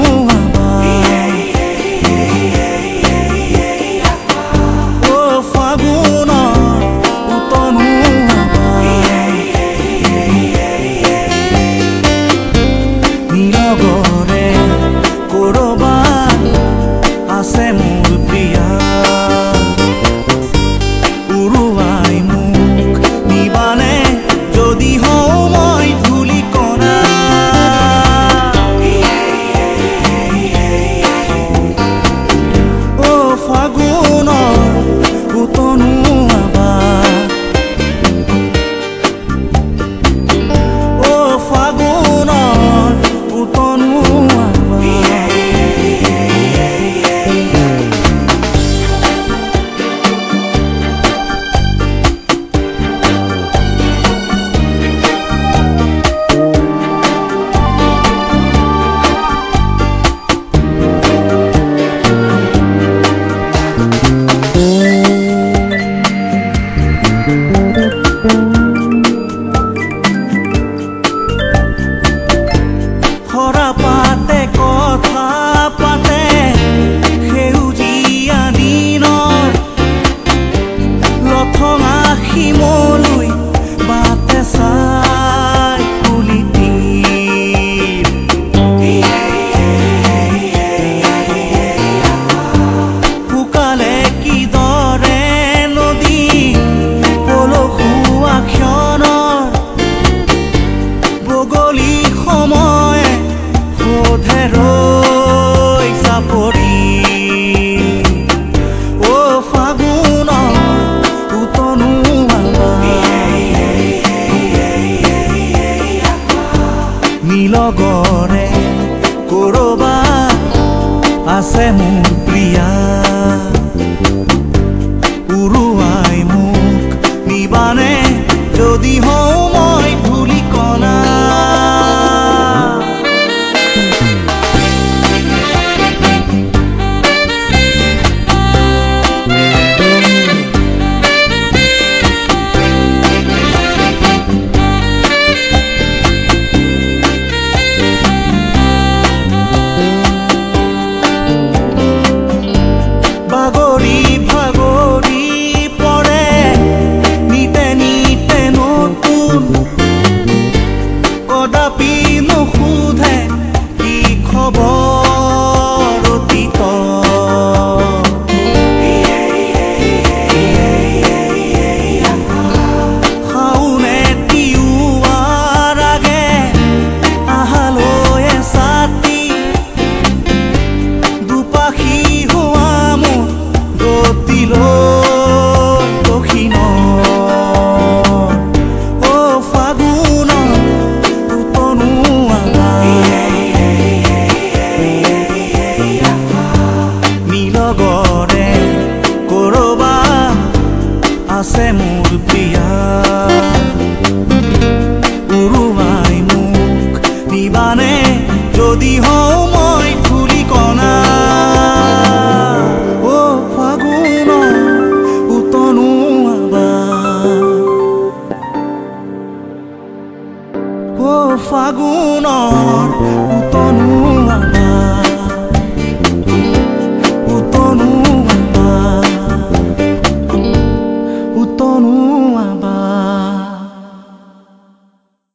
Oh. ফাগুণ পুতনু নিলগনে কৰবা আছে মোৰ প্ৰিয়া। উৰুৱাই মোক নিবানে যদি হয়। ফুলি হওঁ মই ফুলি অ ফাগুনৰ উতনো অ